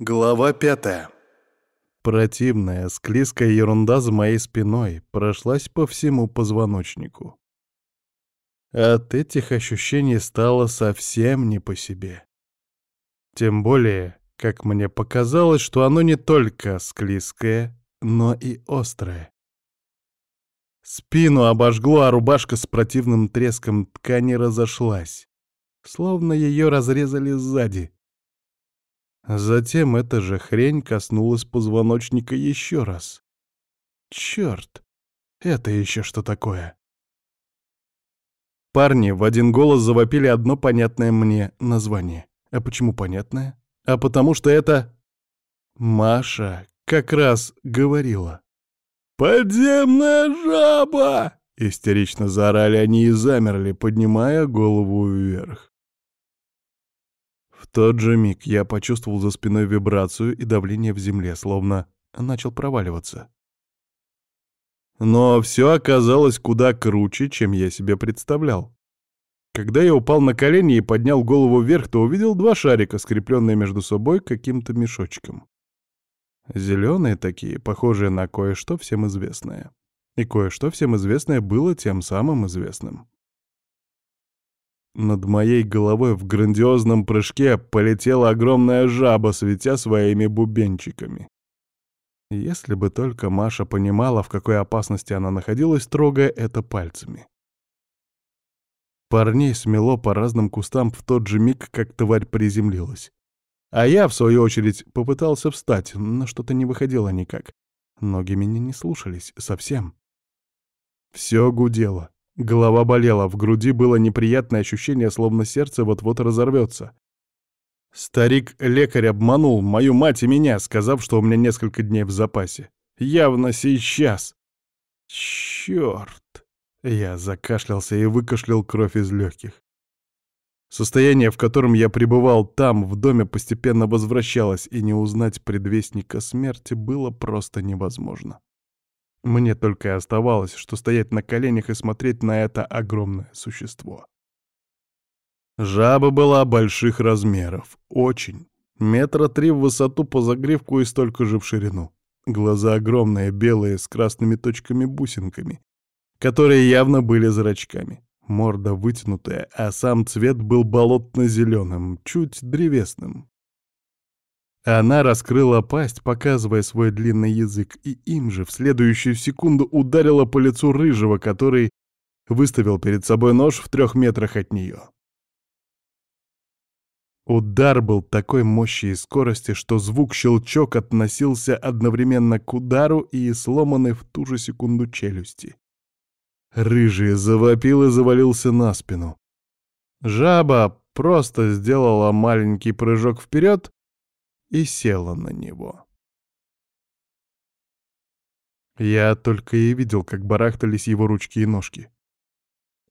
Глава пятая. Противная, склизкая ерунда за моей спиной прошлась по всему позвоночнику. От этих ощущений стало совсем не по себе. Тем более, как мне показалось, что оно не только склизкое, но и острое. Спину обожгло, а рубашка с противным треском ткани разошлась, словно ее разрезали сзади. Затем эта же хрень коснулась позвоночника еще раз. Черт, это еще что такое? Парни в один голос завопили одно понятное мне название. А почему понятное? А потому что это... Маша как раз говорила. «Подземная жаба!» Истерично заорали они и замерли, поднимая голову вверх. Тот же миг я почувствовал за спиной вибрацию и давление в земле, словно начал проваливаться. Но все оказалось куда круче, чем я себе представлял. Когда я упал на колени и поднял голову вверх, то увидел два шарика, скрепленные между собой каким-то мешочком. Зеленые такие, похожие на кое-что всем известное. И кое-что всем известное было тем самым известным. Над моей головой в грандиозном прыжке полетела огромная жаба, светя своими бубенчиками. Если бы только Маша понимала, в какой опасности она находилась, трогая это пальцами. Парней смело по разным кустам в тот же миг, как тварь приземлилась. А я, в свою очередь, попытался встать, но что-то не выходило никак. Ноги меня не слушались совсем. Все гудело. Голова болела, в груди было неприятное ощущение, словно сердце вот-вот разорвется. Старик-лекарь обманул мою мать и меня, сказав, что у меня несколько дней в запасе. Явно сейчас. Черт! Я закашлялся и выкашлял кровь из легких. Состояние, в котором я пребывал там, в доме, постепенно возвращалось, и не узнать предвестника смерти было просто невозможно. Мне только и оставалось, что стоять на коленях и смотреть на это огромное существо. Жаба была больших размеров, очень. Метра три в высоту по загривку и столько же в ширину. Глаза огромные, белые, с красными точками-бусинками, которые явно были зрачками. Морда вытянутая, а сам цвет был болотно-зеленым, чуть древесным. Она раскрыла пасть, показывая свой длинный язык, и им же в следующую секунду ударила по лицу рыжего, который выставил перед собой нож в трех метрах от нее. Удар был такой мощи и скорости, что звук-щелчок относился одновременно к удару и сломанной в ту же секунду челюсти. Рыжий завопил и завалился на спину. Жаба просто сделала маленький прыжок вперед и села на него. Я только и видел, как барахтались его ручки и ножки.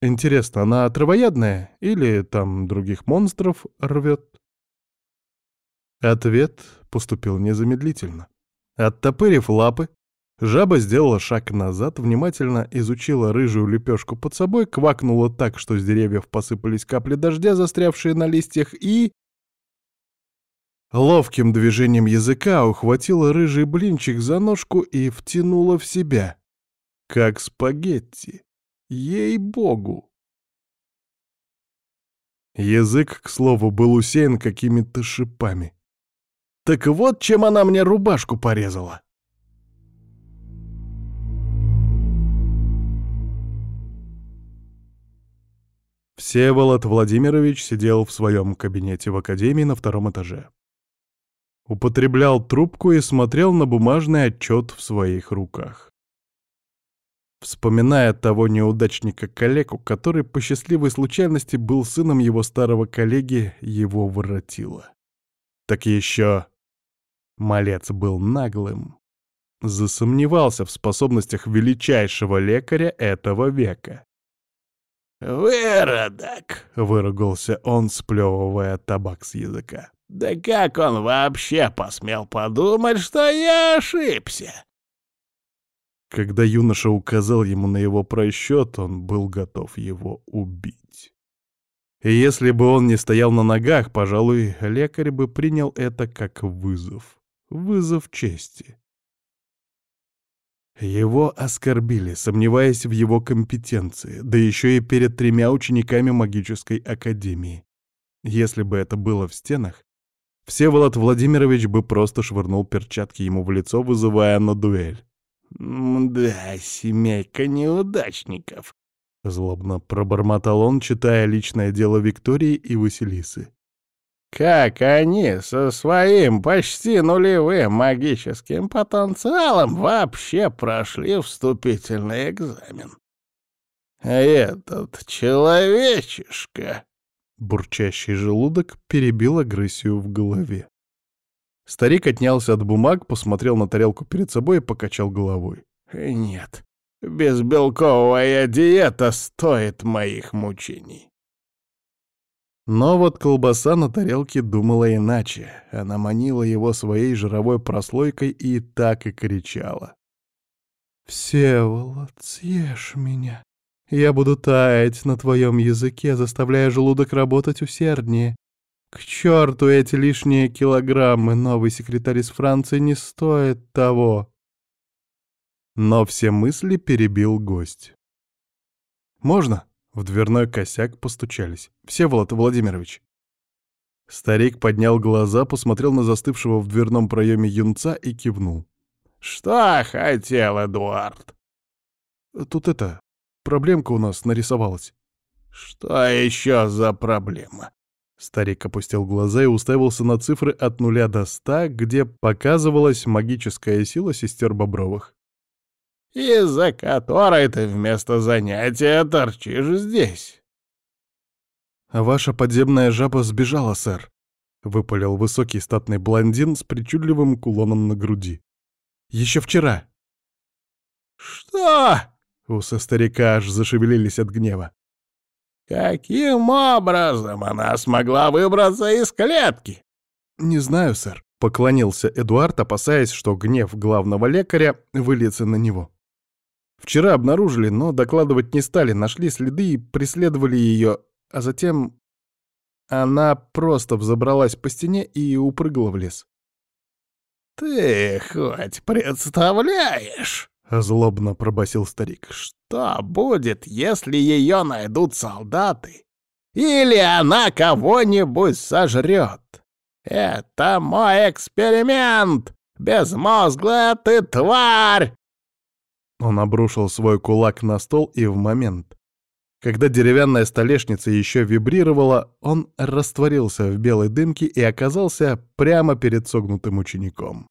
Интересно, она травоядная или там других монстров рвет? Ответ поступил незамедлительно. Оттопырив лапы, жаба сделала шаг назад, внимательно изучила рыжую лепешку под собой, квакнула так, что с деревьев посыпались капли дождя, застрявшие на листьях, и Ловким движением языка ухватила рыжий блинчик за ножку и втянула в себя. Как спагетти. Ей-богу! Язык, к слову, был усеян какими-то шипами. Так вот, чем она мне рубашку порезала. Всеволод Владимирович сидел в своем кабинете в академии на втором этаже употреблял трубку и смотрел на бумажный отчет в своих руках. Вспоминая того неудачника-калеку, который по счастливой случайности был сыном его старого коллеги, его воротило. Так еще малец был наглым. Засомневался в способностях величайшего лекаря этого века. «Выродок!» — выругался он, сплевывая табак с языка. Да как он вообще посмел подумать, что я ошибся? Когда юноша указал ему на его просчет, он был готов его убить. И если бы он не стоял на ногах, пожалуй, лекарь бы принял это как вызов. Вызов чести. Его оскорбили, сомневаясь в его компетенции, да еще и перед тремя учениками магической академии. Если бы это было в стенах, Всеволод Владимирович бы просто швырнул перчатки ему в лицо, вызывая на дуэль. «Да, семейка неудачников», — злобно пробормотал он, читая личное дело Виктории и Василисы. «Как они со своим почти нулевым магическим потенциалом вообще прошли вступительный экзамен? Этот человечишка...» Бурчащий желудок перебил агрессию в голове. Старик отнялся от бумаг, посмотрел на тарелку перед собой и покачал головой. «Нет, безбелковая диета стоит моих мучений». Но вот колбаса на тарелке думала иначе. Она манила его своей жировой прослойкой и так и кричала. «Всеволод, съешь меня. Я буду таять на твоем языке, заставляя желудок работать усерднее. К черту эти лишние килограммы, новый секретарь из Франции не стоит того. Но все мысли перебил гость. «Можно?» — в дверной косяк постучались. «Всеволод Владимирович». Старик поднял глаза, посмотрел на застывшего в дверном проеме юнца и кивнул. «Что хотел Эдуард?» «Тут это, проблемка у нас нарисовалась». «Что еще за проблема?» Старик опустил глаза и уставился на цифры от нуля до ста, где показывалась магическая сила сестер Бобровых. «Из-за которой ты вместо занятия торчишь здесь». «Ваша подземная жаба сбежала, сэр», — выпалил высокий статный блондин с причудливым кулоном на груди. «Еще вчера». «Что?» — усы старика аж зашевелились от гнева. Каким образом она смогла выбраться из клетки? Не знаю, сэр, поклонился Эдуард, опасаясь, что гнев главного лекаря выльется на него. Вчера обнаружили, но докладывать не стали, нашли следы и преследовали ее, а затем она просто взобралась по стене и упрыгала в лес. «Ты хоть представляешь?» — злобно пробасил старик. «Что будет, если ее найдут солдаты? Или она кого-нибудь сожрет? Это мой эксперимент! Безмозглая ты тварь!» Он обрушил свой кулак на стол, и в момент, когда деревянная столешница еще вибрировала, он растворился в белой дымке и оказался прямо перед согнутым учеником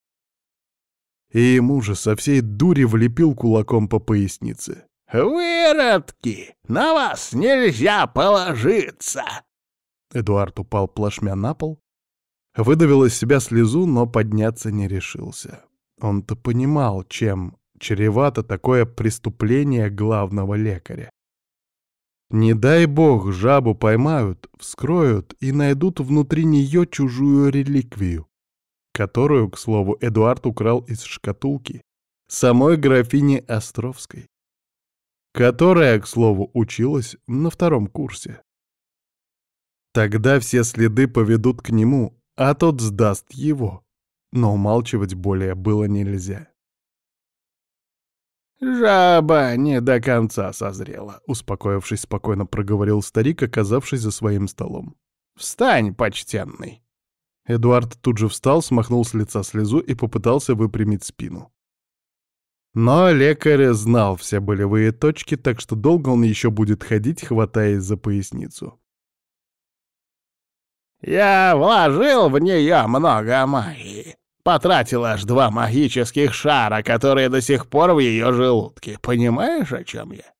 и ему же со всей дури влепил кулаком по пояснице. «Выродки! На вас нельзя положиться!» Эдуард упал плашмя на пол, выдавил из себя слезу, но подняться не решился. Он-то понимал, чем чревато такое преступление главного лекаря. Не дай бог, жабу поймают, вскроют и найдут внутри нее чужую реликвию которую, к слову, Эдуард украл из шкатулки самой графини Островской, которая, к слову, училась на втором курсе. Тогда все следы поведут к нему, а тот сдаст его. Но умалчивать более было нельзя. «Жаба не до конца созрела», — успокоившись, спокойно проговорил старик, оказавшись за своим столом. «Встань, почтенный!» Эдуард тут же встал, смахнул с лица слезу и попытался выпрямить спину. Но лекарь знал все болевые точки, так что долго он еще будет ходить, хватаясь за поясницу. «Я вложил в нее много магии. Потратил аж два магических шара, которые до сих пор в ее желудке. Понимаешь, о чем я?»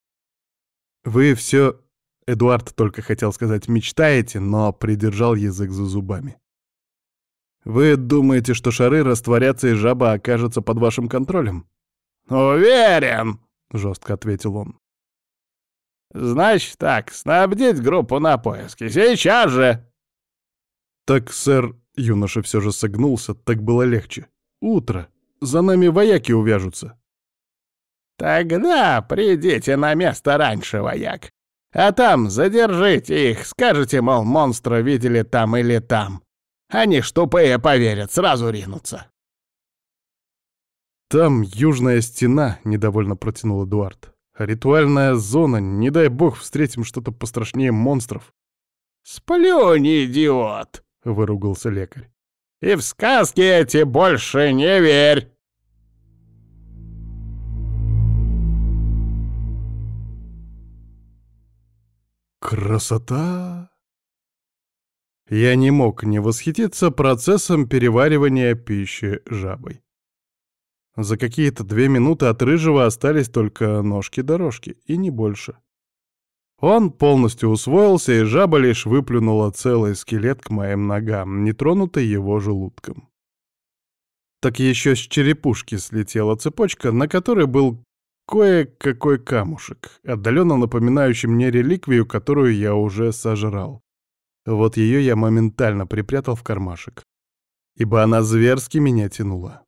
«Вы все...» — Эдуард только хотел сказать «мечтаете», но придержал язык за зубами. Вы думаете, что шары растворятся и жаба окажется под вашим контролем? Уверен, жестко ответил он. Значит так, снабдить группу на поиски. Сейчас же. Так, сэр, юноша все же согнулся, так было легче. Утро. За нами вояки увяжутся. Тогда придите на место раньше, вояк. А там задержите их, скажете, мол, монстра видели там или там. Они ж тупые поверят, сразу ринутся. «Там южная стена», — недовольно протянул Эдуард. «Ритуальная зона, не дай бог встретим что-то пострашнее монстров». «Сплюнь, идиот!» — выругался лекарь. «И в сказки эти больше не верь!» Красота! Я не мог не восхититься процессом переваривания пищи жабой. За какие-то две минуты от рыжего остались только ножки-дорожки, и не больше. Он полностью усвоился, и жаба лишь выплюнула целый скелет к моим ногам, не тронутый его желудком. Так еще с черепушки слетела цепочка, на которой был кое-какой камушек, отдаленно напоминающий мне реликвию, которую я уже сожрал. Вот ее я моментально припрятал в кармашек, ибо она зверски меня тянула.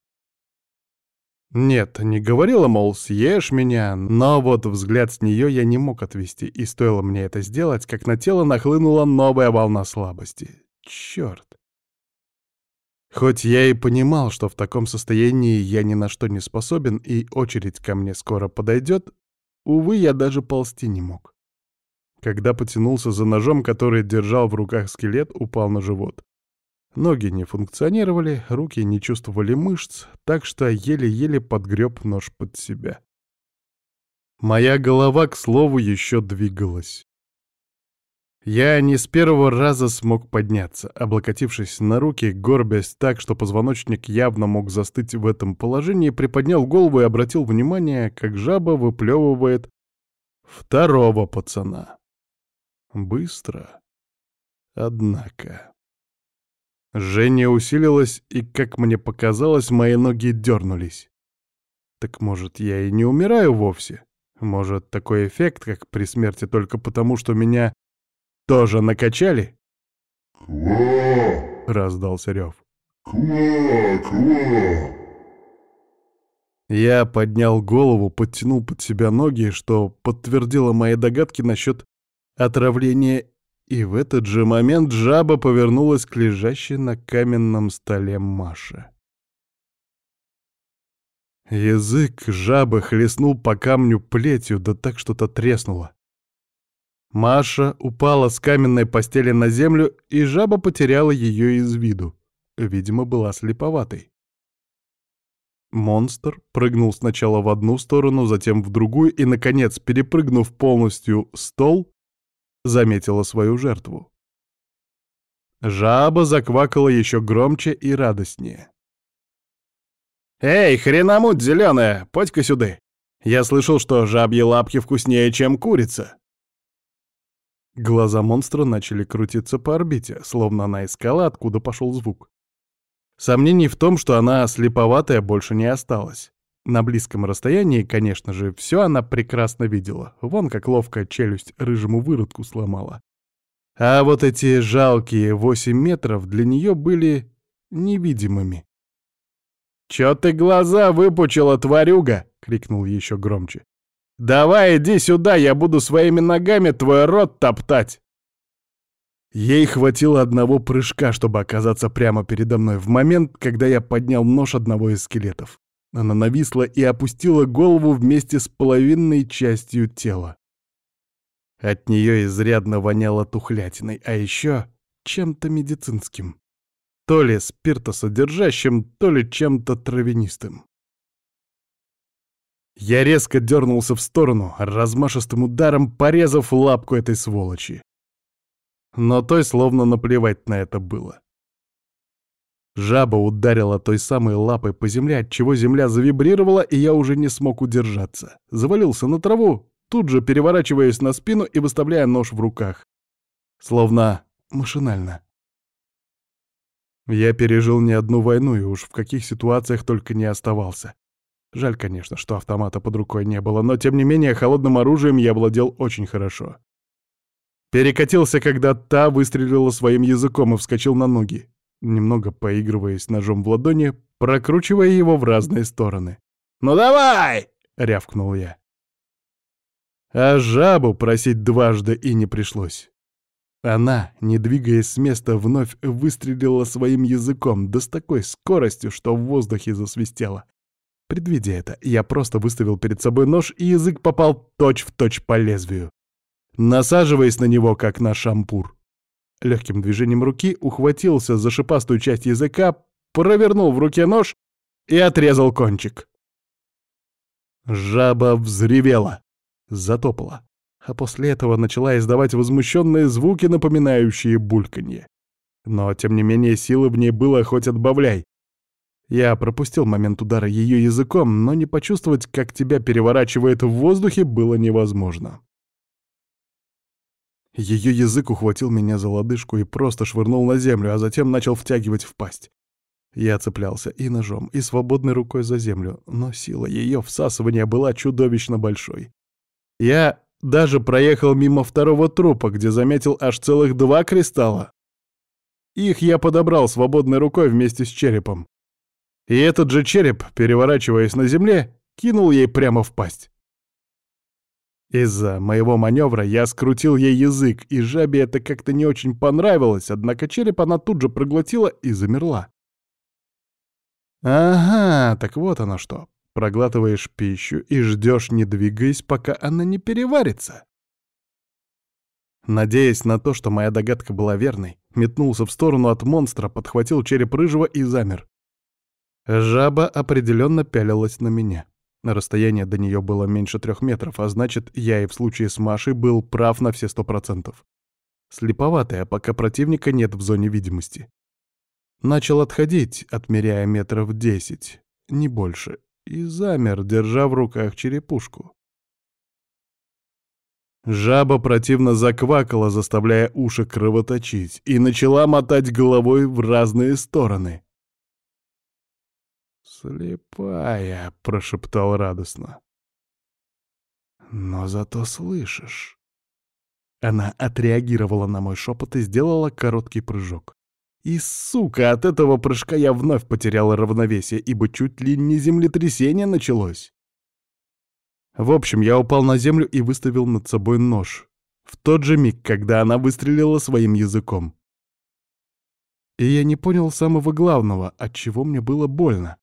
Нет, не говорила, мол, съешь меня, но вот взгляд с нее я не мог отвести, и стоило мне это сделать, как на тело нахлынула новая волна слабости. Черт. Хоть я и понимал, что в таком состоянии я ни на что не способен, и очередь ко мне скоро подойдет, увы, я даже ползти не мог. Когда потянулся за ножом, который держал в руках скелет, упал на живот. Ноги не функционировали, руки не чувствовали мышц, так что еле-еле подгреб нож под себя. Моя голова, к слову, еще двигалась. Я не с первого раза смог подняться, облокотившись на руки, горбясь так, что позвоночник явно мог застыть в этом положении, приподнял голову и обратил внимание, как жаба выплевывает второго пацана. Быстро. Однако... Жжение усилилось, и, как мне показалось, мои ноги дернулись. Так может, я и не умираю вовсе? Может, такой эффект, как при смерти, только потому, что меня тоже накачали? «Ква!» — раздался рев. «Ква! Ква!» Я поднял голову, подтянул под себя ноги, что подтвердило мои догадки насчет отравления и в этот же момент жаба повернулась к лежащей на каменном столе Маше. Язык жабы хлестнул по камню плетью, да так что-то треснуло. Маша упала с каменной постели на землю, и жаба потеряла ее из виду. Видимо, была слеповатой. Монстр прыгнул сначала в одну сторону, затем в другую и, наконец, перепрыгнув полностью стол, заметила свою жертву. Жаба заквакала еще громче и радостнее. «Эй, хреномуть зеленая, подь-ка сюда! Я слышал, что жабьи лапки вкуснее, чем курица!» Глаза монстра начали крутиться по орбите, словно она искала, откуда пошел звук. Сомнений в том, что она слеповатая, больше не осталось. На близком расстоянии, конечно же, все она прекрасно видела. Вон как ловко челюсть рыжему выродку сломала. А вот эти жалкие восемь метров для нее были невидимыми. «Чё ты глаза выпучила, тварюга?» — крикнул еще громче. «Давай иди сюда, я буду своими ногами твой рот топтать!» Ей хватило одного прыжка, чтобы оказаться прямо передо мной в момент, когда я поднял нож одного из скелетов. Она нависла и опустила голову вместе с половинной частью тела. От нее изрядно воняло тухлятиной, а еще чем-то медицинским. То ли спиртосодержащим, то ли чем-то травянистым. Я резко дернулся в сторону, размашистым ударом порезав лапку этой сволочи. Но той словно наплевать на это было. Жаба ударила той самой лапой по земле, отчего земля завибрировала, и я уже не смог удержаться. Завалился на траву, тут же переворачиваясь на спину и выставляя нож в руках. Словно машинально. Я пережил не одну войну и уж в каких ситуациях только не оставался. Жаль, конечно, что автомата под рукой не было, но тем не менее холодным оружием я владел очень хорошо. Перекатился, когда та выстрелила своим языком и вскочил на ноги немного поигрываясь ножом в ладони, прокручивая его в разные стороны. «Ну давай!» — рявкнул я. А жабу просить дважды и не пришлось. Она, не двигаясь с места, вновь выстрелила своим языком, да с такой скоростью, что в воздухе засвистело. Предвидя это, я просто выставил перед собой нож, и язык попал точь-в-точь точь по лезвию, насаживаясь на него, как на шампур. Легким движением руки ухватился за шипастую часть языка, провернул в руке нож и отрезал кончик. Жаба взревела, затопала а после этого начала издавать возмущенные звуки, напоминающие бульканье. Но, тем не менее, силы в ней было хоть отбавляй. Я пропустил момент удара ее языком, но не почувствовать, как тебя переворачивает в воздухе, было невозможно. Ее язык ухватил меня за лодыжку и просто швырнул на землю, а затем начал втягивать в пасть. Я цеплялся и ножом, и свободной рукой за землю, но сила ее всасывания была чудовищно большой. Я даже проехал мимо второго трупа, где заметил аж целых два кристалла. Их я подобрал свободной рукой вместе с черепом. И этот же череп, переворачиваясь на земле, кинул ей прямо в пасть. Из-за моего маневра я скрутил ей язык, и жабе это как-то не очень понравилось, однако череп она тут же проглотила и замерла. Ага, так вот оно что. Проглатываешь пищу и ждешь, не двигаясь, пока она не переварится. Надеясь на то, что моя догадка была верной, метнулся в сторону от монстра, подхватил череп рыжего и замер. Жаба определенно пялилась на меня. Расстояние до нее было меньше трех метров, а значит, я и в случае с Машей был прав на все сто процентов. Слеповатая, пока противника нет в зоне видимости. Начал отходить, отмеряя метров десять, не больше, и замер, держа в руках черепушку. Жаба противно заквакала, заставляя уши кровоточить, и начала мотать головой в разные стороны. «Слепая», — прошептал радостно. «Но зато слышишь». Она отреагировала на мой шепот и сделала короткий прыжок. И, сука, от этого прыжка я вновь потерял равновесие, ибо чуть ли не землетрясение началось. В общем, я упал на землю и выставил над собой нож. В тот же миг, когда она выстрелила своим языком. И я не понял самого главного, от чего мне было больно.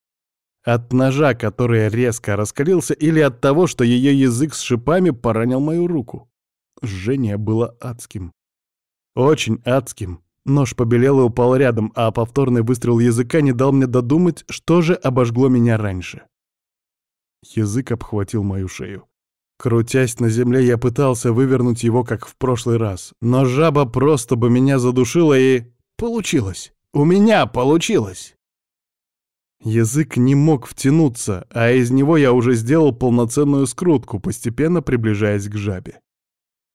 От ножа, который резко раскалился, или от того, что ее язык с шипами поранил мою руку. Жжение было адским. Очень адским. Нож побелел и упал рядом, а повторный выстрел языка не дал мне додумать, что же обожгло меня раньше. Язык обхватил мою шею. Крутясь на земле, я пытался вывернуть его, как в прошлый раз. Но жаба просто бы меня задушила и... Получилось! У меня получилось! Язык не мог втянуться, а из него я уже сделал полноценную скрутку, постепенно приближаясь к жабе.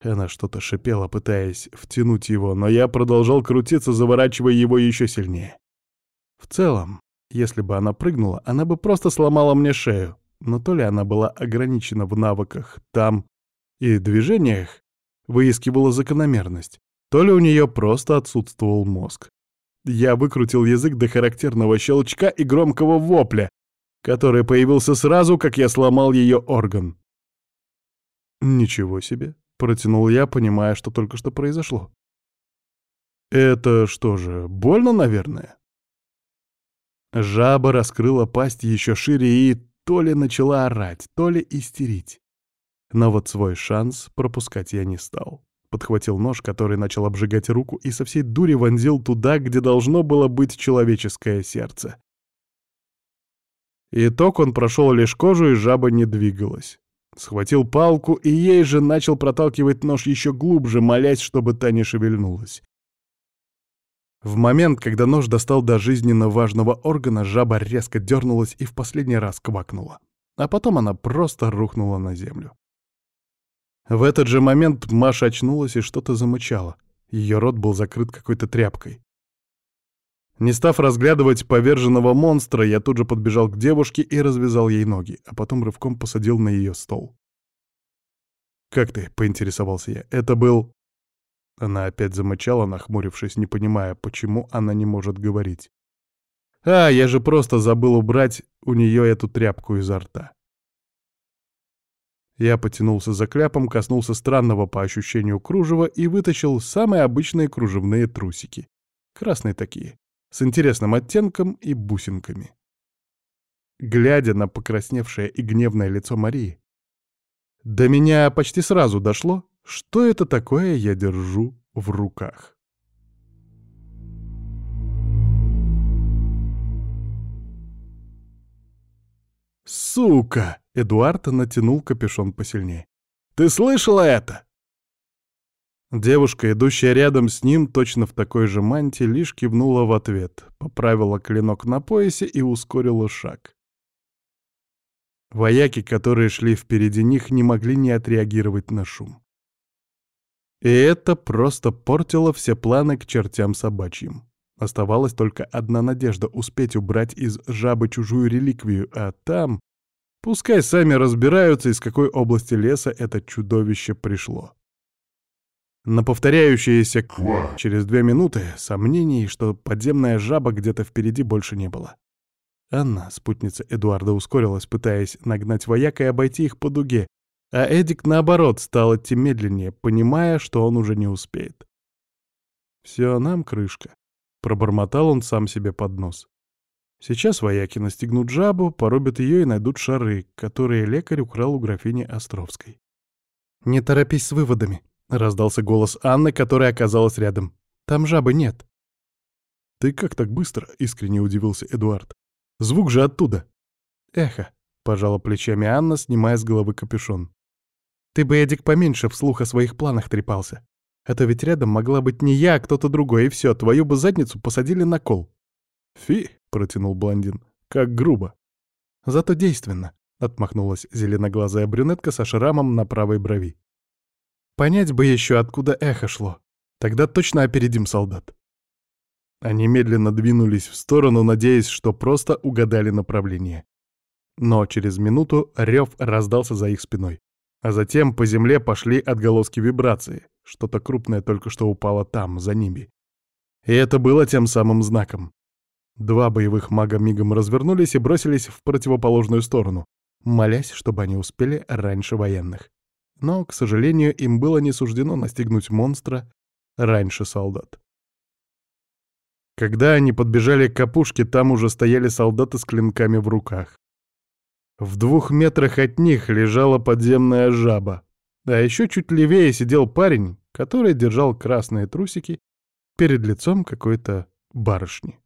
Она что-то шипела, пытаясь втянуть его, но я продолжал крутиться, заворачивая его еще сильнее. В целом, если бы она прыгнула, она бы просто сломала мне шею, но то ли она была ограничена в навыках там и движениях, выискивала закономерность, то ли у нее просто отсутствовал мозг. Я выкрутил язык до характерного щелчка и громкого вопля, который появился сразу, как я сломал ее орган. Ничего себе. Протянул я, понимая, что только что произошло. «Это что же, больно, наверное?» Жаба раскрыла пасть еще шире и то ли начала орать, то ли истерить. Но вот свой шанс пропускать я не стал. Подхватил нож, который начал обжигать руку, и со всей дури вонзил туда, где должно было быть человеческое сердце. Итог он прошел лишь кожу, и жаба не двигалась. Схватил палку и ей же начал проталкивать нож еще глубже, молясь, чтобы та не шевельнулась. В момент, когда нож достал до жизненно важного органа, жаба резко дернулась и в последний раз квакнула. А потом она просто рухнула на землю. В этот же момент Маша очнулась и что-то замычала. Ее рот был закрыт какой-то тряпкой. Не став разглядывать поверженного монстра, я тут же подбежал к девушке и развязал ей ноги, а потом рывком посадил на ее стол. «Как ты?» — поинтересовался я. «Это был...» Она опять замычала, нахмурившись, не понимая, почему она не может говорить. «А, я же просто забыл убрать у нее эту тряпку изо рта». Я потянулся за кляпом, коснулся странного по ощущению кружева и вытащил самые обычные кружевные трусики. Красные такие, с интересным оттенком и бусинками. Глядя на покрасневшее и гневное лицо Марии, до меня почти сразу дошло, что это такое я держу в руках. «Сука!» — Эдуард натянул капюшон посильнее. «Ты слышала это?» Девушка, идущая рядом с ним, точно в такой же мантии, лишь кивнула в ответ, поправила клинок на поясе и ускорила шаг. Вояки, которые шли впереди них, не могли не отреагировать на шум. И это просто портило все планы к чертям собачьим. Оставалась только одна надежда — успеть убрать из жабы чужую реликвию, а там... Пускай сами разбираются, из какой области леса это чудовище пришло. На повторяющиеся «ква» через две минуты сомнений, что подземная жаба где-то впереди больше не было. Анна, спутница Эдуарда, ускорилась, пытаясь нагнать вояк и обойти их по дуге, а Эдик, наоборот, стал идти медленнее, понимая, что он уже не успеет. «Все, нам крышка», — пробормотал он сам себе под нос. «Сейчас вояки настигнут жабу, порубят ее и найдут шары, которые лекарь украл у графини Островской». «Не торопись с выводами», — раздался голос Анны, которая оказалась рядом. «Там жабы нет». «Ты как так быстро?» — искренне удивился Эдуард. Звук же оттуда. Эхо, пожала плечами Анна, снимая с головы капюшон. Ты бы, Эдик, поменьше вслух о своих планах трепался. Это ведь рядом могла быть не я, а кто-то другой, и все, твою бы задницу посадили на кол. Фи, протянул блондин, как грубо. Зато действенно, отмахнулась зеленоглазая брюнетка со шрамом на правой брови. Понять бы еще, откуда эхо шло. Тогда точно опередим солдат. Они медленно двинулись в сторону, надеясь, что просто угадали направление. Но через минуту рев раздался за их спиной. А затем по земле пошли отголоски вибрации. Что-то крупное только что упало там, за ними. И это было тем самым знаком. Два боевых мага мигом развернулись и бросились в противоположную сторону, молясь, чтобы они успели раньше военных. Но, к сожалению, им было не суждено настигнуть монстра раньше солдат. Когда они подбежали к капушке, там уже стояли солдаты с клинками в руках. В двух метрах от них лежала подземная жаба. А еще чуть левее сидел парень, который держал красные трусики перед лицом какой-то барышни.